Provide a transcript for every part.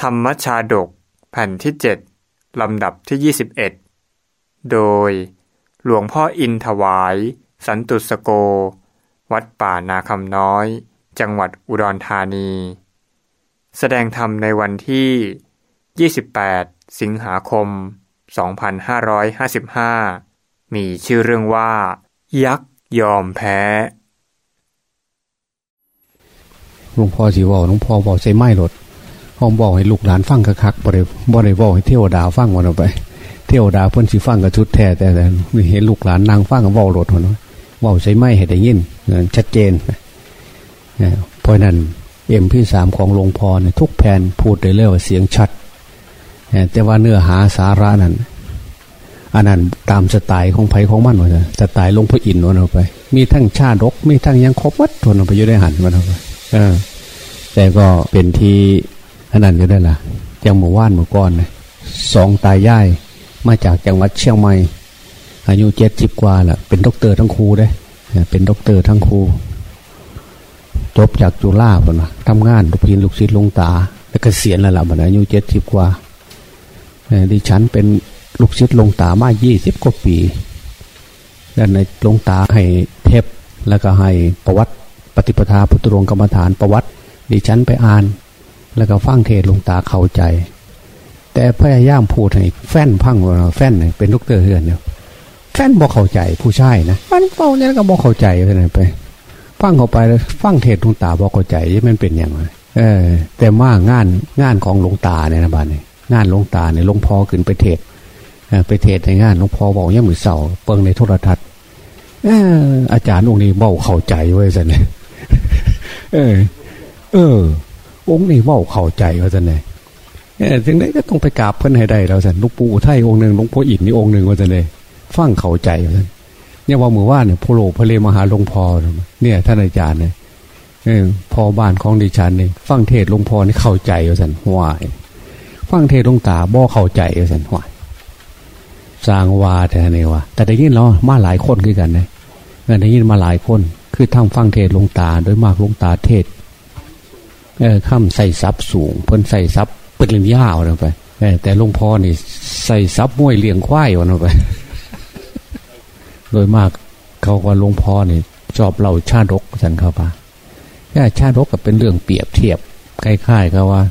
ธรรมชาดก แผ่นที่ 7 ลำดับที่ 21 โดย หลวงพ่ออินถวาย สันตุสโก วัดป่านาคำน้อย จังหวัดอุดรธานี แสดงธรรมในวันที่ 28 สิงหาคม 2555 มีชื่อเรื่องว่า ยักษ์ยอมแพ้หลวงพ่อสีว่าหลวงพ่อบอกใช้ไม้รถ ห้องบอกให้ลูกหลานฟังคักๆบ่ได้บ่ได้บอกให้เที่ยวดาฟังวันออกไป เที่ยวดาเพิ่นสิฟังกับชุดแท้แต่แต่เห็นลูกหลานนางฟังกับว่ารถหัวว่าใช้ไม้ให้ได้ยินชัดเจนเพราะนั้นเอ็มพี่สามของหลวงพ่อเนี่ยทุกแผ่นพูดได้เรื่อยว่าเสียงชัดแต่ว่าเนื้อหาสาระนั้นอันนั้นตามสไตล์ของไผ่ของมันว่าสไตล์ลงพระอินทร์วันออกไป มีทั้งชาดก มีทั้งยังครบวัดทนออกไปอยู่ได้หันมันออกไปแต่ก็เป็นที่ อันนั้นอยู่ได้ล่ะจังหมู่ว่านหมู่ก้อนสองตายายมาจากจังหวัดเชียงใหม่อายุเจ็ดสิบกว่าแหละเป็นด็อกเตอร์ทั้งครูได้เป็นด็อกเตอร์ทั้งครูจบจากจุฬาปนะทำงานลูกพินลูกศิษย์ลงตา แล้วก็เสียนแล้วล่ะมันอายุเจ็ดสิบกว่าดิฉันเป็นลูกศิษย์ลงตามายี่สิบกว่าปีแล้วในลงตาให้เทปแล้วก็ให้ประวัติปฏิปทาพุทธรงกรรมฐานประวัติดิฉันไปอ่าน แล้วก็ฟังเทศลงตาเข้าใจ แต่พยายามพูดให้แฟนพังว่าแฟนเป็นลูกเตอร์เฮือนเนี่ยแฟนบอกเข้าใจผู้ชายนะมันเฝ้าเนี่ยก็บอกเข้าใจไปไหนไปฟังเข้าไปแล้วฟังเทศลงตาบอกเข้าใจมันเป็นอย่างไรเออ แต่ว่างานงานของหลวงตาเนี่ยนะบ้านนี่งานหลวงตาเนี่ยหลวงพ่อขึ้นไปเทศไปเทศในงานหลวงพ่อบอกยังมือเสาเปิงในโทรทัศน์อาจารย์องค์นี้เบ้าเข้าใจไว้สินเออ เออ องค์นี้ว่าเข้าใจว่าจะไหนถึงได้ก็ต้องไปกราบเพื่อนให้ได้แล้วสันลูกปู่ไทยองค์หนึ่งลูกพ่ออินนี่องค์หนึ่งว่าจะไหนฟังเข้าใจว่าเนี่ยว่าเมือว่าเนี่ยพโลพระเลมหาหลวงพ่อเนี่ยท่านอาจารย์เนี่ยพอบ้านของดิฉันเนี่ยฟังเทศหลวงพ่อนี่เข้าใจว่าสันหวายฟังเทศหลวงตาบ่เข้าใจว่าสันหวายสร้างวาแต่เนี่ยว่าแต่ได้ยินเรามาหลายคนคือกันนะได้ยินมาหลายคน คือทางฟังเทศลงตาโดยมากลงตาเทศ ข้ามใส่ซับสูง เพิ่นใส่ซับเปิดเลียงยาวลงไปแต่หลวงพ่อนี่ใส่ซับมวยเลี้ยงควายวันไป โดยมากเขาว่าหลวงพ่อนี่ชอบเล่าชาดกสันเข้าปะแค่ชาดกกับเป็นเรื่องเปรียบเทียบคล้ายๆกับว่า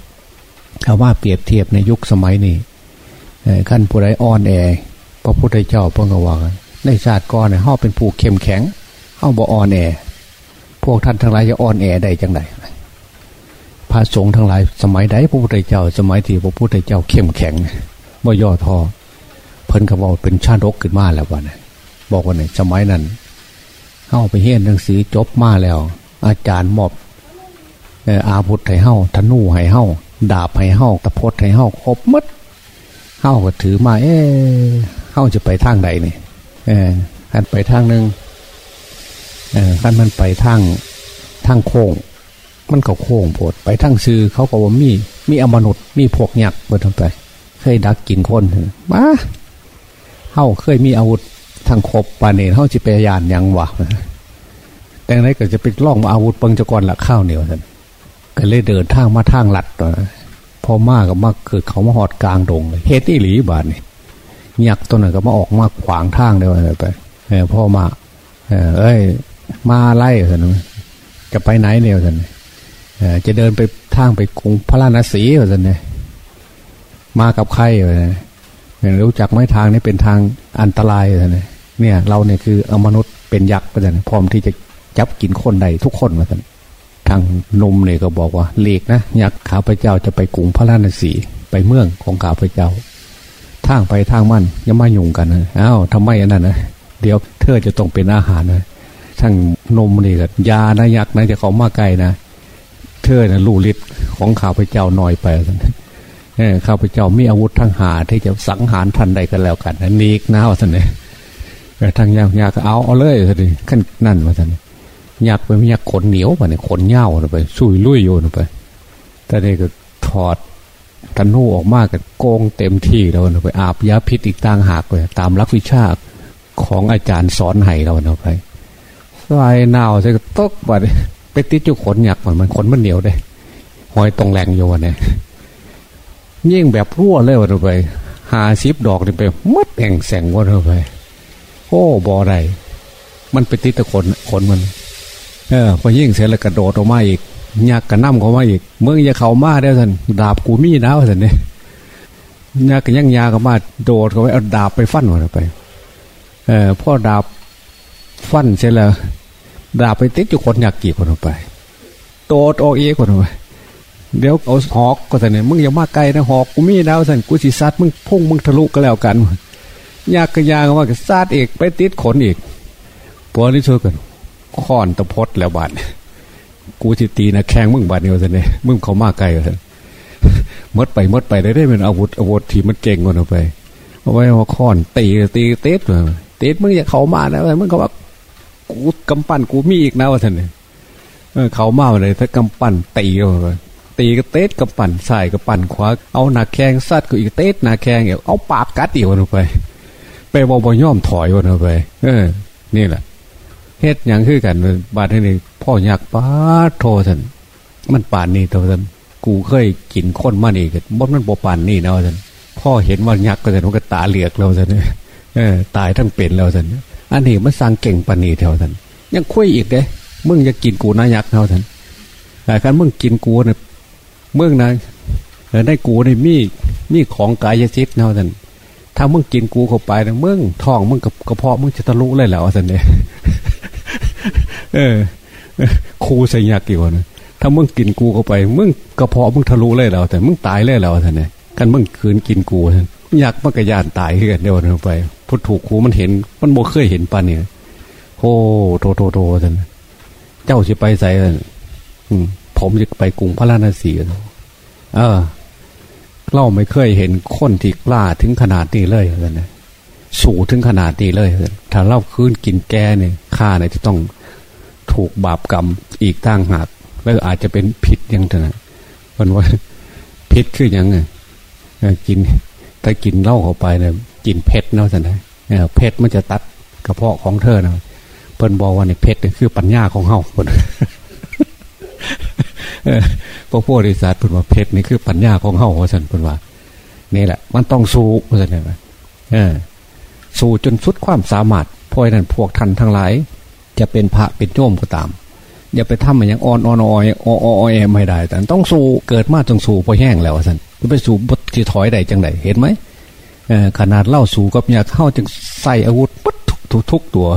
คำว่าเปรียบเทียบในยุคสมัยนี้ขั้นผู้ใดอ่อนแอพระพุทธเจ้าเพิ่งว่าในชาติก่อนเนี่ยห่อเป็นผู้เข้มแข็งเอาบ่อ่อนแอพวกท่านทั้งหลายจะอ่อนแอได้จังได ระสงฆ์ทั้งหลาย สมัยใดพระพุทธเจ้า สมัยที่พระพุทธเจ้าเข้มแข็งบ่ย่อทอเพิ่นก็บอกเป็นชาติรกขึ้นมาแล้ววันนี้บอกว่าเนี่ยสมัยนั้นเข้าไปเฮียนหนังสือจบมาแล้ว อาจารย์มอบอาพุธให้เฮ้าธนูให้เฮ้าดาบให้เฮ้าตะพดให้เฮ้าครบมัดเฮ้าก็ถือมา เอ๊เฮ้าจะไปทางใดนี่เออกันไปทางหนึ่งขั้นมันไปทางทางโค้ง มันก็โค้งโผดไปทางซื้อเขาก็ว่ามีมีอมนุษย์มีพวกหยักเปิดทำไป เคยดักกินคนมาเฮ้าเคยมีอาวุธทางครบปานเนเฮ้าจิเปยานยังวะแต่ไหนก็จะไปล่องอาวุธปังจกรละข้าวเหนียวท่านก็เลยเดินทางมาทางหลัดพอมากกับมากเกิดเขามาหอดกลางดงเลยเฮตี้หลีบานนี่ยักตัวนั้นก็มาออกมาขวางทางเดียวไปพ่อมาเอ้ยมาไล่สันจะไปไหนเนี่ยสัน จะเดินไปทางไปกรุงพระราณสีสันเนี่ยมากับใครเนี่ยรู้จักไหมทางนี้เป็นทางอันตรายสันเนี่ย เราเนี่ยคืออมนุษย์เป็นยักษ์สันพร้อมที่จะจับกินคนใดทุกคนสันทางนมเนี่ยก็บอกว่าเลีกนะยักษ์ข้าพเจ้าจะไปกรุงพระราณสีไปเมืองของข้าพเจ้าทางไปทางมั่นยังไม่ยุ่งกันนะอ้าวทำไมอันนั้นนะเดี๋ยวเธอจะต้องเป็นอาหารนะทั้งนมนี่ก็ยานะยักษ์นะจะเขามาไกลนะ เธอนะลูลิศของข้าพเจ้าหน่อยไปข้าพเจ้ามีอาวุธทั้งหาที่จะสังหารทันใดกันแล้วกันนีกนะว่าท่านเนี่ยทางยากยากเอาเอาเลยท่านขั้นนั่นว่าท่านยากไปไม่ยากขนเหนียวไปเนี่ยขนเน่าไปสุยลุยโยนไปแต่นี่ก็ถอดทันูออกมากกับโกงเต็มที่เราไปอาบยาพิษอีกต่างหากเลยตามลักวิชาของอาจารย์สอนให้เราเนาไปสายหนาวใช่ก็ตกบัด ไปติดจุขนหยักมันมันขนมันเหนียวได้หอยตรงแรงโยนเนี่ยยิ่งแบบรั่วเลยวันไปหาซิบดอกนี่ไปมัดแห่งแสงวันไปโอ้บอไรมันไปติดตะคนคนมันเออพอยิ่งเสร็จแล้วกระโดดออกมาอีกยักกระน้ำเขามาอีกเมื่อจะเขามาได้ท่านดาบกูมีนะท่านเนี่ยยักกระยังยากมาโดดเขาไปเอาดาบไปฟันมันไป เออพ่อดาบฟันเสร็จแล้ว ดาบไปติดอยู่คนอยากกี่คนออกไปโดดออกเอคนออกไปเดี๋ยวเอาหอกก็แต่เนี่ยมึงอย่ามาไกลนะหอกกูมีแล้วท่านกูสิซัดมึงพุ่งมึงทะลุก็แล้วกันยากกระยาก็ว่าซัดเอกไปติดขนอีกปวนี่ช่วยกันค้อนตะพดแล้วบาดกูจะตีนะแข้งมึงบาดเดียวสิเนี่ยมึงเขามาไกลเลยมดไปมดไปได้ได้เป็นอาวุธอาวุธที่มันเก่งกว่าไปเอาไว้ว่าค้อนตีตีเต๊ดเลยเต๊ดมึงอย่าเขามาแล้วมึงเขาว่า กูกำปั้นกูมีอีกนะว่าท่านเนี่ยเขามาเลยถ้ากำปั้นตีเลยตีก็เต๊ดกำปั้นใส่กับปั้นขวาเอาหนักแข้งซัดก็อีกเต๊ดหนักแข้งเอเอาปากกัดอีกวันไป ไปบอบย่อมถอยวันไป เออ นี่แหละเฮ็ดอย่างคือกัน บาดนี้พ่ออยากป้าโทสันมันป่านนี่โทสันกูเคยกินข้นมานี่กันบ่มันบ่ป่านนี่นะสันพ่อเห็นว่ายักษ์ก็สันมันก็ตาเหลือกเราสันเออตายทั้งเป็นแล้วสัน อันนี้มันสร้างเก่งปานนี่เท่าสันยังคุยอีกเด้มึงจะกินกูนายักเท่าสันแต่การมึงกินกูเนี่ยเมื่องนะได้กูในมีมีของกายสิทธิ์เท่าสันถ้ามึงกินกูเข้าไปนะมึงท้องมึงกับกระเพาะมึงจะทะลุเลยแล้วสันเนี่ยเออครูใส่ยากกี่วันถ้ามึงกินกูเข้าไป มึงกระเพาะมึงทะลุเลยแล้วแต่มึงตายเลยแล้วท่านเนี่ยกันมึงคืนกินกูท่านยากมันกระยานตายขึ้นเดียวลงไป พุทถูกครูมันเห็น มันโมเคยเห็นปันเนี่ยโอ้โทโทโทท่านเจ้าจะไปใส่ผมจะไปกรุงพระราชสีเออเราไม่เคยเห็นคนที่กล้าถึงขนาดนี้เลยท่านนะสูถึงขนาดนี้เลย ถ้าเล่าคืนกินแกเนี่ยข้าเนี่ยจะต้องถูกบาปกรรมอีกตั้งหากแล้วอาจจะเป็นผิดยังไงมันว่าพิษคือยังไงกิน ถ้ากินเหล้าเข้าไปเนี่ยกินเพชรเนาะสันนะเพชรมันจะตัดกระเพาะของเธอเนาะเพิ่นบอกว่าในเพชรนี่คือปัญญาของเฮาคนพระพุทธศาสตเพิ่นว่าเพชรนี่คือปัญญาของเฮาสันเพิ่นว่า นี่แหละ มันต้องสู้สันนะเออสู้จนสุดความสามารถพอยนั้นพวกท่านทั้งหลาย จะเป็นพระเป็นโยมก็ตาม อย่าไปทำมันอย่างอ่อนอ่อนอ่อยอ่ออ่อยไม่ได้แต่ต้องสู้เกิดมาจงสู้พอแห้งแล้วสัน จะไปสู้บดที่ถอยได้จังไดเห็นไหมขนาดเล่าสู้กับอยากเข้าจึงใส่อาวุธปุ๊บทุกทุกตัว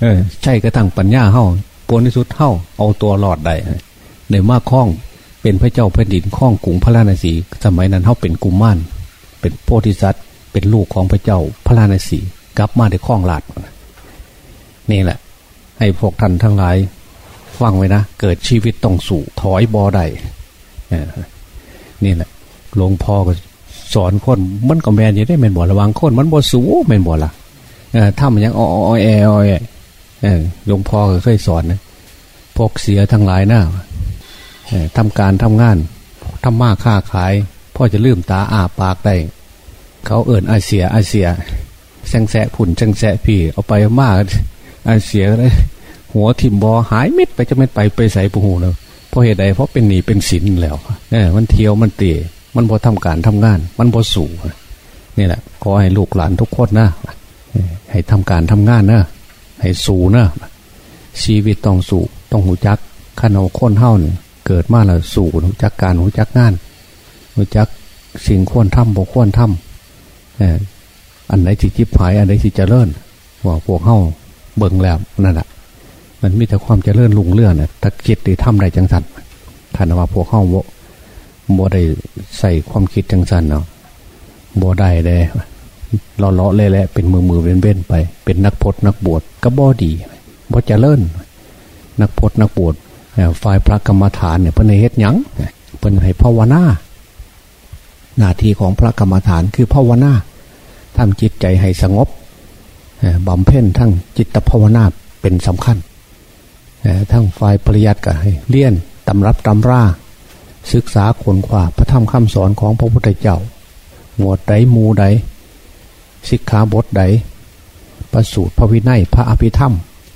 เอใช่กระทั่งปัญญาเข้าปนที่สุดเข้าเอาตัวหลอดได้ในมากข้องเป็นพระเจ้าแผ่นดินข้องกรุงพระราชสีสมัยนั้นเข้าเป็นกุมมานเป็นโพธิสัตว์เป็นลูกของพระเจ้าพระราชสีกลับมาได้ข้องหลาดนี่แหละ ให้พวกท่านทั้งหลายฟังไว้นะ เกิดชีวิตต้องสู่ถอยบอได้นี่แหละ หลวงพ่อก็สอนคนมันก็แมนยังได้แมนบ่ระวังคนมันบ่สูแมนบ่ละถ้ามันยังอ้อแออแอหลวงพ่อก็เคยสอนนะพกเสียทั้งหลายหน้าทำการทำงานทำมาค้าขายพ่อจะลืมตาอาปากได้เขาเอิ่นไอเสียไอเสียแซงแสะผุนแซงแสะพี่เอาไปมากไอเสียเลยหัวทิมบอหายมิดไปจะไม่ไปไปใส่ปูหูเนาะเพราะเหตุใดเพราะเป็นหนีเป็นสินแล้วเนี่ยมันเที่ยวมันเตะ มันพอทำการทำงาน มันพอสู่นี่แหละขอให้ลูกหลานทุกคนนะให้ทำการทำงานนะให้สู่นะชีวิตต้องสู่ต้องหูจักขันเอาค้นเท่าเนี่ยเกิดมาแล้วสู่หูจักการหูจักงานหูจักสิ่งควรทำบ่ควรทำอันไหนที่จิบหาย อันไหนที่จะเลิ่นว่าพวกเฮ้าเบิ่งแล้วนั่นแหละมันมีแต่ความจะเลื่อนลุงเลื่อนนะถ้าคิดได้ทำได้จังสันท่านว่าพวกเฮ้า บ่ได้ใส่ความคิดจังสันเนาะบ่ได้เลยเราเลาะเลยแหละเป็นมือมือเว้นเว้นไป เป็นนักพจนักบวชก็บ่ดีบ่จะเลิ่นนักพจนักบวชฝ่ายพระกรรมฐานเนี่ยเพิ่นให้เฮ็ดยังเพิ่นให้ภาวนาหน้าที่ของพระกรรมฐานคือภาวนาทำจิตใจให้สงบบำเพ็ญทั้งจิตภาวนาเป็นสำคัญทั้งฝ่ายปริยัติก็ให้เลี่ยนตำรับตำรา ศึกษาขนขวาพระธรรมคำสอนของพระพุทธเจ้า หมวดใดมูใดสิกขาบทใดประสูตรพระวินัยพระอภิธรรม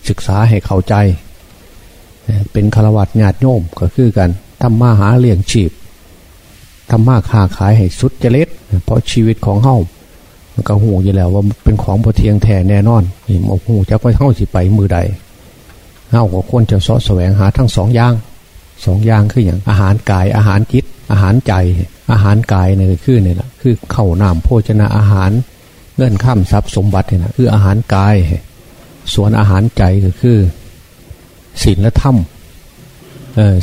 ศึกษาให้เข้าใจ เป็นฆราวาสญาติโยมก็คือกันทำมาหาเลี้ยงชีพทำมาค้าขายให้สุดเจริญเพราะชีวิตของเฮามันก็หูอยู่แล้วว่าเป็นของพอเทียงแท้แน่นอนนี่มหูจักว่าเฮาสิไปมือใดเฮาก็ควรจะสาะแสวงหาทั้งสองอย่าง สองอย่างคืออย่างอาหารกายอาหารจิต อาหารใจ อาหารกายเนี่ยคือเนี่ยแหละคือเข่าน้ำโภชนะอาหาร เงื่อนข้ามทรัพย์สมบัติเนี่ยนะคืออาหารกาย ส่วนอาหารใจก็คือศีลและธรรม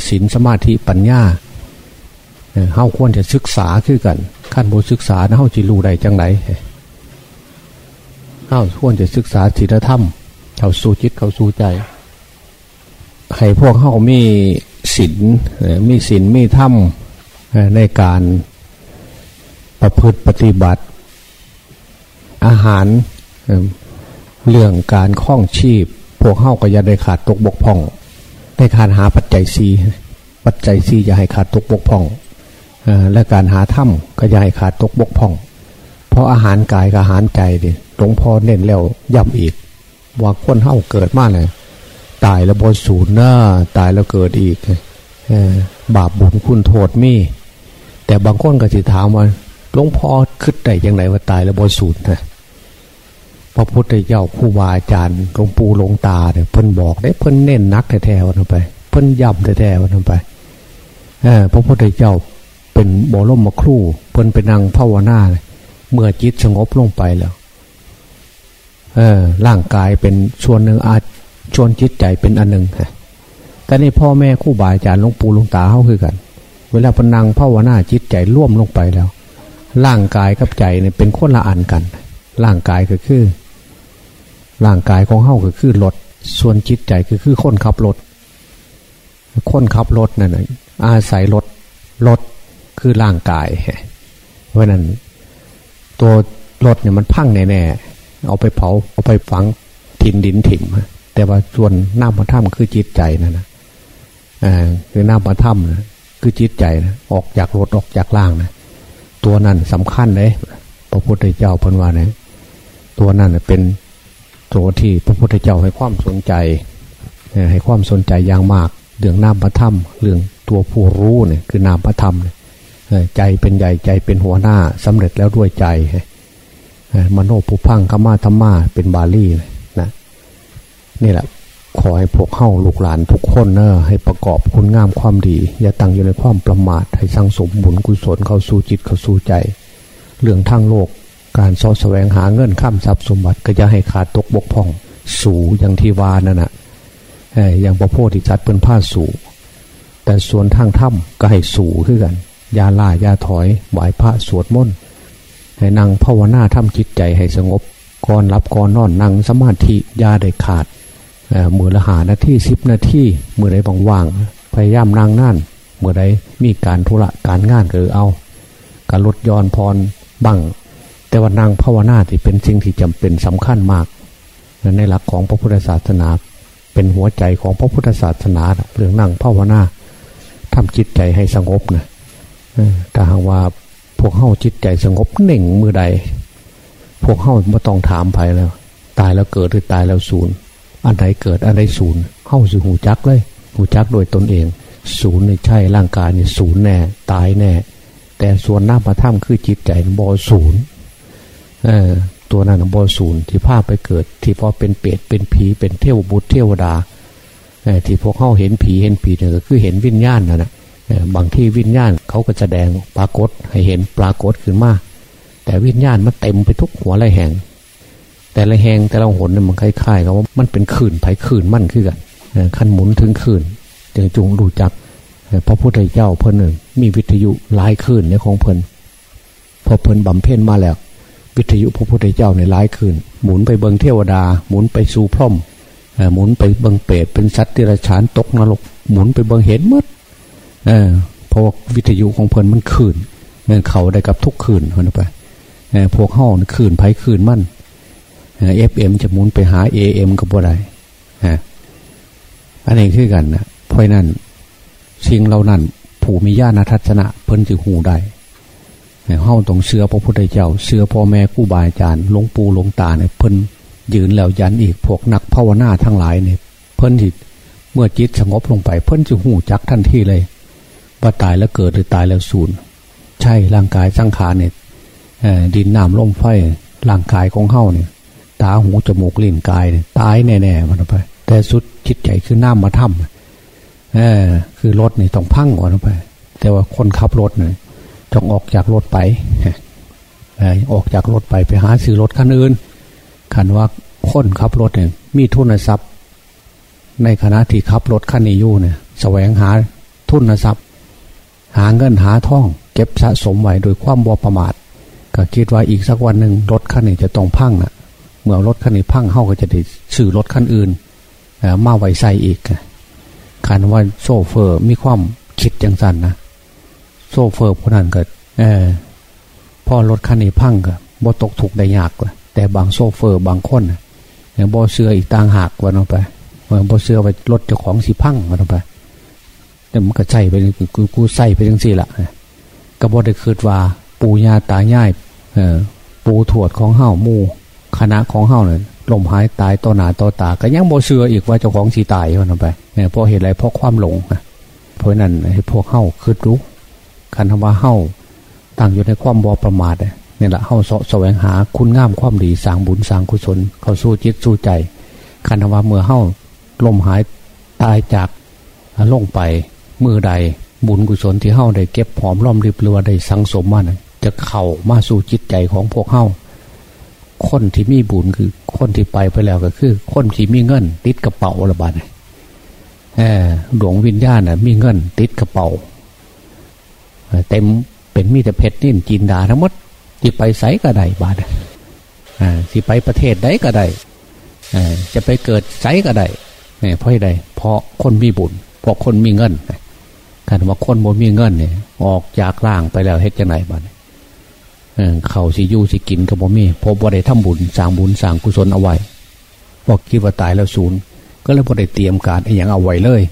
ศีลสมาธิปัญญาเฮาควรจะศึกษาคือกันขั้นบศึกษาเฮาจิรู้ได้จังไหนเฮาควรจะศึกษาศีลธรรมเข้าสู่จิตเข้าสู่ใจให้พวกเฮามี ศีลมีศีลมีธรรมในการประพฤติปฏิบัติ อาหารเรื่องการคล้องชีพ พวกเฮาก็อย่าได้ขาดตกบกพร่องในการหาปัจจัยสีปัจจัยสีอย่าให้ขาดตกบกพร่องและการหาถ้ำก็อย่าให้ขาดตกบกพร่อง เพราะอาหารกายกับอาหารใจดิหลวงพ่อเน้นแล้วย้ำอีก ว่าคนเฮาเกิดมาเลย ตายแล้วบนศูนย์หน้าตายแล้วเกิดอีกบาปบุญคุณโทษมี แต่บางคนก็จะถามว่าหลวงพ่อคิดได้ยังไงว่าตายแล้วบนศูนย์นะพระพุทธเจ้าผู้วาอาจารย์หลวงปู่หลวงตาเนี่ยเพิ่นบอกได้เพิ่นเน้นนักแท้ๆวันไป เพิ่นย้ำแท้ๆวันไปพระพุทธเจ้าเป็นบรมมาครู่เพิ่นไปนั่งภาวนาเมื่อจิตสงบลงไปแล้วเออร่างกายเป็นส่วนหนึ่งอาจ ชวนจิตใจเป็นอันหนึ่งฮะแต่นี่พ่อแม่คู่บาอาจารย์หลวงปู่หลวงตาเขาคือกัน เวลาพนังภาวนาจิตใจร่วมลงไปแล้ว ร่างกายกับใจเนี่ยเป็นคนละอันกัน ร่างกายก็คือ ร่างกายของเฮาก็คือรถส่วนจิตใจก็คือคนขับรถคนขับรถนั่นอาศัยรถรถคือร่างกาย เพราะนั้น ตัวรถเนี่ยมันพังแน่ๆเอาไปเผาเอาไปฝังทินดินถิ่ม แต่ว่าส่วนน้ำพระถ้ำคือจิตใจนั่นนะอ่าคือน้ำพระถ้ำนะคือจิตใจนะออกจากรถออกจากล่างนะตัวนั้นสำคัญเลยพระพุทธเจ้าพันวานะตัวนั้นเป็นตัวที่พระพุทธเจ้าให้ความสนใจให้ความสนใจอย่างมากเรื่องน้ำพระถ้ำเรื่องตัวผู้รู้เนี่ยคือน้ำพระธรรมใจเป็นใหญ่ใจเป็นหัวหน้าสำเร็จแล้วด้วยใจมโนภูพังขมาธรรมาเป็นบาลีนะ นี่แหละ ขอให้พวกเข้าลูกหลานทุกคนเนอะให้ประกอบคุณงามความดี อย่าตั้งอยู่ในความประมาท ให้สร้างสมบุญกุศลเข้าสู่จิตเข้าสู่ใจ เรื่องทางโลก การสอแสวงหาเงินข้ามทรัพย์สมบัติก็จะให้ขาดตกบกพร่อง สู่อย่างที่วานั่นนะอย่างพระโพธิจัตเป็นผ้าสู่แต่ส่วนทางถ้ำก็ให้สู่ขึ้นกันยาล่ายาถอยไหวพระสวดมนต์ให้นั่งภาวนาทำจิตใจให้สงบก่อนรับก่อนนอนนั่งสมาธิยาได้ขาด มือละหานาที่สิบนาทีมือใดว่างๆพยายามนั่งนั่นเมื่อใดมีการธุระการงานหรือเอา การลดย้อนพรบังแต่ว่านางภาวนาที่เป็นสิ่งที่จำเป็นสำคัญมาก ในหลักของพระพุทธศาสนา เป็นหัวใจของพระพุทธศาสนาเรื่องนั่งภาวนาทำจิตใจให้สงบนะถ้าหากว่าพวกเข้าจิตใจสงบหน่งมือใด พวกเข้าไม่ต้องถามไปแล้ว ตายแล้วเกิดหรือตายแล้วศูนย์ อันไหนเกิดอันไหนศูนย์เข้าสู่หูจักเลยหูจักโดยตนเอง ศูนย์ในใช่ร่างกายเนี่ยศูนย์แน่ตายแน่ แต่ส่วนหน้าพระถ้ำคือจิตใจบอศูนย์เออตัวนั้นบอศูนย์ที่ภาพไปเกิด ที่พอเป็นเปรตเป็นผีเป็นเทวบุตรเทวดาที่พวกเข้าเห็นผีเห็นผีเนี่ยก็คือเห็นวิญญาณนะนะบางที่วิญญาณเขาก็แสดงปรากฏให้เห็นปรากฏขึ้นมาแต่วิญญาณมันเต็มไปทุกหัวไรแห่ง แต่ละแห่งแต่ละหนเนี่ยมันคล้ายๆกับว่ามันเป็นขื่นไผ่ขื่นมั่นขึ้นกันขั้นหมุนถึงขื่นจึงจุงดูจักพระพุทธเจ้าเพิ่นหนึ่งมีวิทยุหลายขื่นในของเพิ่นพอเพิ่นบำเพ็ญมาแล้ว วิทยุพระพุทธเจ้าในหลายขื่นหมุนไปเบิงเทวดา หมุนไปสู่พร่มหมุนไปเบิงเปรตเป็นสัตว์ที่ระชานตกนรก หมุนไปเบิงเห็นมดเออพวกวิทยุของเพลินมันคืนเงินเขาได้กับทุกคืนคนไปพวกห้องคืนไผ่คืนมั่น เอฟเอ็มจะหมุนไปหาเอเอ็มกับบ่ได้ฮะอันนี้คือกันนะเพราะนั้นสิ่งเรานั้นผู้มีญาณทัศนะเพิ่นจะหูได้ห้องตรงเสือพระพุทธเจ้า เสือพ่อแม่คู่บาอาจารย์หลวงปู่หลวงตาเนี่ยเพิ่นยืนแล้วยันอีกพวกนักภาวนาทั้งหลายเนี่ยเพิ่นจิตเมื่อจิตสงบลงไป เพิ่นจะหูจักทันทีเลยว่าตายแล้วเกิดหรือตายแล้วสูญใช่ร่างกายสังขารเนี่ยดินน้ำลมไฟร่างกายของเฮ้าเนี่ย ตาหูจมูกลิ้นกายเนี่ยตายแน่ๆมันไป แต่สุดจิตใจคือน้ำมาทำเออคือรถนี่ต้องพังก่อนไป แต่ว่าคนขับรถเนี่ยจงออกจากรถไปออกจากรถไปไปหาซื้อรถคันอื่นคันว่าคนขับรถเนี่ยมีทุนทรัพย์ ในขณะที่ขับรถคันนี้อยู่เนี่ยแสวงหาทุนทรัพย์ หาเงินหาท่อง เก็บสะสมไว้โดยความบประมาท ก็คิดว่าอีกสักวันหนึ่งรถคันนี้จะต้องพังนะ่ะ มื่อรถคันนี้พังเข้าก็จะได้ซื้อรถคันอื่นมาไว้ใส่อีกคันว่าโซเฟอร์มีความคิดจังสันนะโซเฟอร์พวกนั้นก็พอรถคันนี้พังก็บ่ตกถูกได้ยากลยแต่บางโซเฟอร์บางคนอย่างบ่เสืออีกต่างหากวันออกไปเมื่อบ่เสือไปรถเจ้าของสีพังวันออกไปแต่มันก็ใส่ไปกูกูใส่ไปจังสี่ละก็บ่ได้คืดว่าปูญาตาย่ายปูถวดของเฮ้ามู คณะของเฮ้าเนี่ยลมหายตายต่อหนาต่อตา ก็ยังบ่เสืออีกว่าเจ้าของสีตายวันออกไปเนี่ยเพราะเหตุอะไรเพราะความหลงเพราะนั้นให้พวกเฮ้าคืดรู้คันทว่าเฮ้าตั้งอยู่ในความบอประมาทนี่แหละเฮ้าสะแสวงหาคุณงามความดีสางบุญสางกุศล เขาสู้จิตสู้ใจคันทว่าเมื่อเฮ้าลมหายตายจากลงไปมือใดบุญกุศลที่เฮ้าได้เก็บหอมร่อมริบเรือได้สังสมมานะจะเข่ามาสู่จิตใจของพวกเฮ้า คนที่มีบุญคือ คนที่ไปไปแล้วก็คือ คนที่มีเงิน ติดกระเป๋าระบาดหลวงวิญญาณน่ะ มีเงิน ติดกระเป๋าเต็มเป็นมีแต่เพชรนิ่นจินดาทั้งหมดที่ไปไสก็ได้บาดอ่าที่ไปประเทศใดก็ได้จะไปเกิดไสก็ได้เพราะอะไรเพราะคนมีบุญเพราะคนมีเงินคันว่าคนบ่มีเงินเนี่ยออกจากร่างไปแล้วเฮ็ดจังไหนบ้าง เขาสิยู่สิกินก็บ่มีพบว่าได้ทำบุญสร้างบุญสร้างกุศลเอาไว้บอกคิดว่าตายแล้วศูนย์ก็เลยบ่ได้เตรียมการอย่างเอาไว้เลย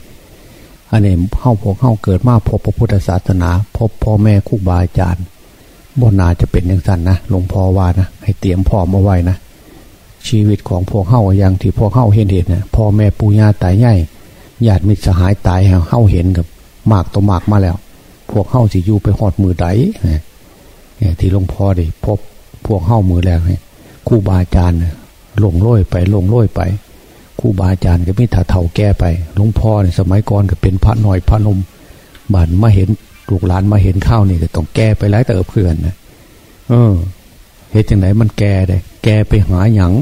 อันนี้เข้าพวกเข้าเกิดมาพบพระพุทธศาสนา พบพ่อแม่ครูบาอาจารย์บนนาจะเป็นอย่างสั้นนะหลวงพ่อว่านะให้เตรียมพร้อมเอาไว้นะชีวิตของพวกเข้าอย่างที่พวกเข้าเห็นเห็นนะพ่อแม่ปู่ย่าตายใหญ่ญาติมิตรสหายตายเข้าเห็นกับมากตัวมากมาแล้ว พวกเข้าสิอยู่ไปหอดมือได เนี่ยที่หลวงพ่อได้พบพวกเข้ามือแล้วเนี่ยครูบาอาจารย์ลงล้อยไปลงล้อยไปครูบาอาจารย์ก็ไม่ถาเท่าแก้ไปหลวงพ่อในสมัยก่อนก็เป็นพระหน่อยพระนมบานมาเห็นลูกหลานมาเห็นข้าวนี่ก็ต้องแก้ไปแล้วแต่เพื่อนนะเออเหตุจังไหนมันแก่ได้ แกไปหาหยัง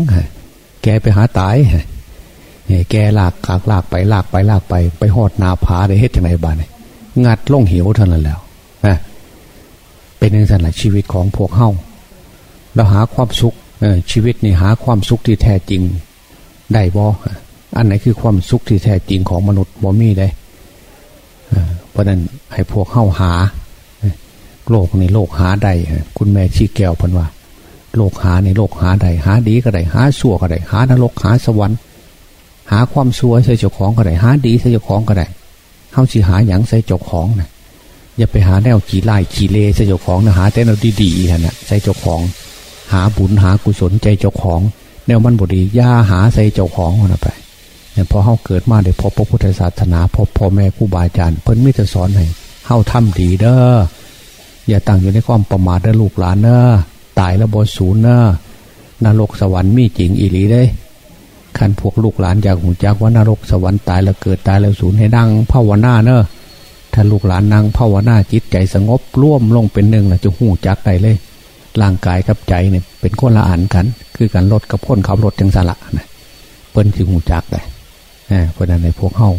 แกไปหาตายเนี่ยแกลากขากลากไปลากไปลากไป ไปหอดนาผาได้เหตุจังไหนบ้านเนี่ยงัดล่องหิวเท่านั้นแล้ว เป็นอย่างนั้นแหละชีวิตของพวกเฮาเราหาความสุขชีวิตนี่หาความสุขที่แท้จริงได้บ่อันไหนคือความสุขที่แท้จริงของมนุษย์บ่มีได้เพราะนั้นให้พวกเข้าหา โลกในโลกหาใดคุณแม่ชี้แก้วพันว่า โลกหาในโลกหาใดหาดีก็ได้หาชั่วก็ได้หานรกหาสวรรค์หาความชั่วใส่เจ้าของก็ได้หาดีใส่เจ้าของก็ได้เข้าสิหาอย่างใส่เจ้าของนะ อย่าไปหาแนวขี่ไล่ขี่เลใส่เจ้าของนะหาแต่แนวดีๆนะใส่เจ้าของ หาบุญหากุศลใจเจ้าของ แนวมันบดีย่าหาใส่เจ้าของคนไปเนี่ยพอเข้าเกิดมาได้พบพระพุทธศาสนาพบพ่อแม่ครูบาอาจารย์เพิ่นมิจะสอนให้เข้าทำดีเด้ออย่าตั้งอยู่ในความประมาทเด้อลูกหลานเด้อตายแล้วบนศูนย์เด้อนรกสวรรค์มีจริงอีหลีได้ขันพวกลูกหลานอยากหูจักว่านรกสวรรค์ตายแล้วเกิดตายแล้วศูนย์ให้ดังภาวนาเนอะ ถ้าลูกหลานนั่งภาวนาจิตใจสงบร่วมลงเป็นหนึ่งแล้วจะหูจักได้เลย ร่างกายกับใจเนี่ยเป็นคนละอันกัน คือการรถกับคนขับรถจังสละนะเปิ้นถึงหูจักได้เพราะนั้นในพวกเฮา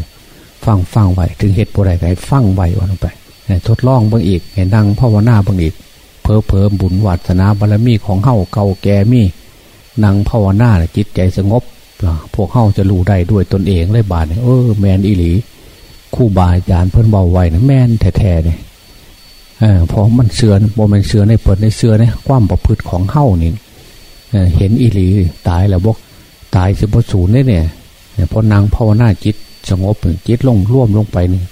ฟังฟังไว้ถึงเหตุผลใดไงฟังไว้วันไปทดลองบางอีกเห็นดังภาวนาบางอีกเพอเพอบุญวัฒนาบารมีของเฮาเก่าแก่มีนั่งภาวนาจิตใจสงบพวกเฮาจะรู้ได้ด้วยตนเองเลยบาทเนี่ยเออแมนอิหลี คู่บาอาจารย์เพิ่นเบาไว้นะแมนแท้ๆเนี่ยเออพอมันเสือโมมันเสือในเปิดในเสือในความประพฤติของเฮ้านี่เห็นอีหลีตายแล้วบกตายสิบศูนย์เนี่ยพอนางภาวนาจิตสงบจิตลงร่วมลงไปนี่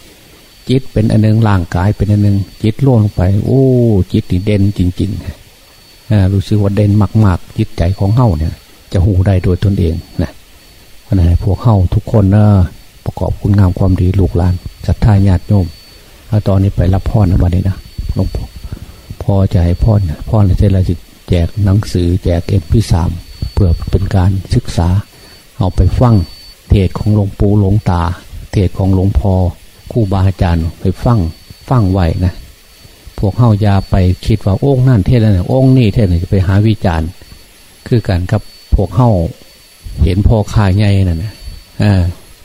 จิตเป็นอันหนึ่งร่างกายเป็นอันหนึ่งจิตร่วมลงไป โอ้ จิตนี่เด่นจริงๆรู้สึกว่าเด่นมากๆ จิตใจของเฮ้าเนี่ย จะหูได้โดยตนเองนะเพราะนั้นพวกเฮ้าทุกคนเนะ ประกอบคุณงามความดีลูกหลานศรัทธาญาติโยมเอาตอนนี้ไปรับพ่อนะวันนี้นะหลวงพ่อพอจะให้พ่อนพ่อนเสร็จแล้วจะแจกหนังสือ แจกเอ็มพีสามเพื่อเป็นการศึกษา เอาไปฟังเทศของหลวงปู่หลวงตา เทศของหลวงพ่อคู่บาอาจารย์ไปฟังฟังไหวนะพวกเข้ายาไปคิดว่าโอ้งนั่นเทศนั่นโอ้งนี่เทศนี่จะไปหาวิจารณ์ คือกันกับพวกเข้าเห็นพ่อขายไงนั่นนะ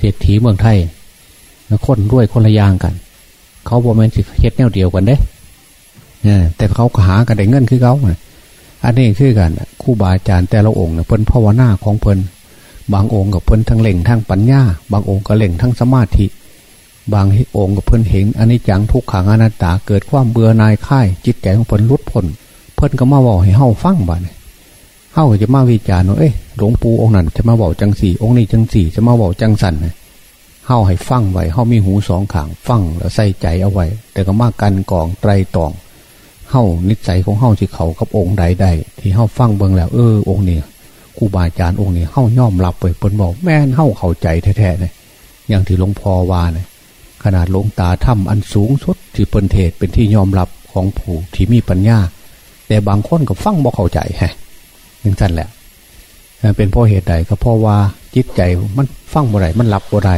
เศรษฐีเมืองไทยคนด้วยคนละอย่างกัน เขาบอกมันสิเฮ็ดแนวเดียวกันเด้แต่เขาหากันได้เงินคือเขาอันนี้คือกันคู่บาอาจารย์แต่ละองค์เพิ่นภาวนาของเพิ่นบางองค์กับเพิ่นทั้งเล่งทั้งปัญญา บางองค์ก็เล่งทั้งสมาธิบางองค์กับเพิ่นเห็นอันนี้จังทุกขังอนัตตาเกิดความเบื่อนายค่าย จิตใจของเพิ่นลุดพ้นเพิ่นก็มาบอกให้เฮาฟังบ้าน เฮาจะมาวิจารณ์ว่าเอ้ยหลวงปู่องค์นั้นจะมาบอกจังสี่องค์นี้จังสี่จะมาบอกจังสันเฮาให้ฟังไว้เฮามีหูสองขางฟังแล้วใส่ใจเอาไว้ แต่ก็มากันกองไตรตองเฮานิสัยของเฮาที่เขากับองค์ใดใดที่เฮาฟังเบิ่งแล้ว เออองค์นี้ครูบาอาจารย์องค์นี้เฮาย่อมรับไปเปิ้นบอกแม่นเฮาเข้าใจแท้ๆเนี่ยอย่างที่หลวงพ่อว่าเนี่ยขนาดหลวงตาถ้ำอันสูงสุดที่เปิ้นเทศเป็นที่ยอมรับของผู้ที่มีปัญญา แต่บางคนก็ฟังบ่เข้าใจฮะ ยังสั้นแหละเป็นเพราะเหตุใดก็เพราะว่าจิตใจมันฟังบ่ไรมันรับบ่ไร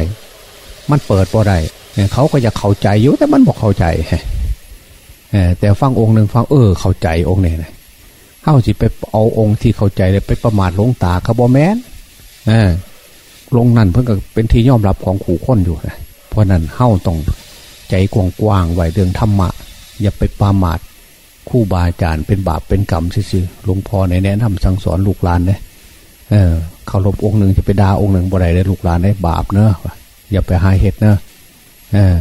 มันเปิดบ่ไรเนี่ยเขาก็จะเข้าใจอยู่แต่มันบอกเข้าใจแต่ฟังองค์หนึ่งฟังเออ เข้าใจองค์เนี่ยเข้าสิไปเอาองค์ที่เข้าใจเลยไปประมาทลงตาคาร์บอแมนลงนั่นเพิ่งก็เป็นที่ยอมรับของขู่ค้นอยู่นะเพราะนั้นเข้าต้องใจกว้างๆไว้เรื่องธรรมะ อย่าไปประมาท คู่บาอาจารย์เป็นบาปเป็นกรรมซื่อหลวงพ่อในแนะนำสั่งสอนลูกหลานเนี่ยเออเขารบองค์หนึ่งจะไปด่าองค์หนึ่งบ่ได้เลยลูกหลานได้บาปเนอะอย่าไปหาเหตุเนอะเออ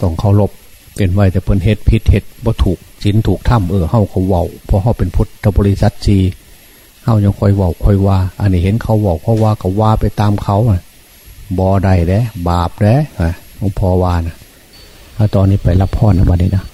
ต้องเคารพเป็นไว้แต่เพิ่นเฮ็ดพิษเฮ็ดบ่ถูกสินถูกถ้ำเออเฮาเขาเว้าเพราะเฮาเป็นพุทธบริษัทจีเฮายังคอยเว้าคอยว่า อันนี้เห็นเขาเว้าเพราะว่าเขาว่าไปตามเขาอะบ่ได้เด้บาปเด้หลวงพ่อว่านะเอาตอนนี้ไปรับพ่อนะบัดนี้นะ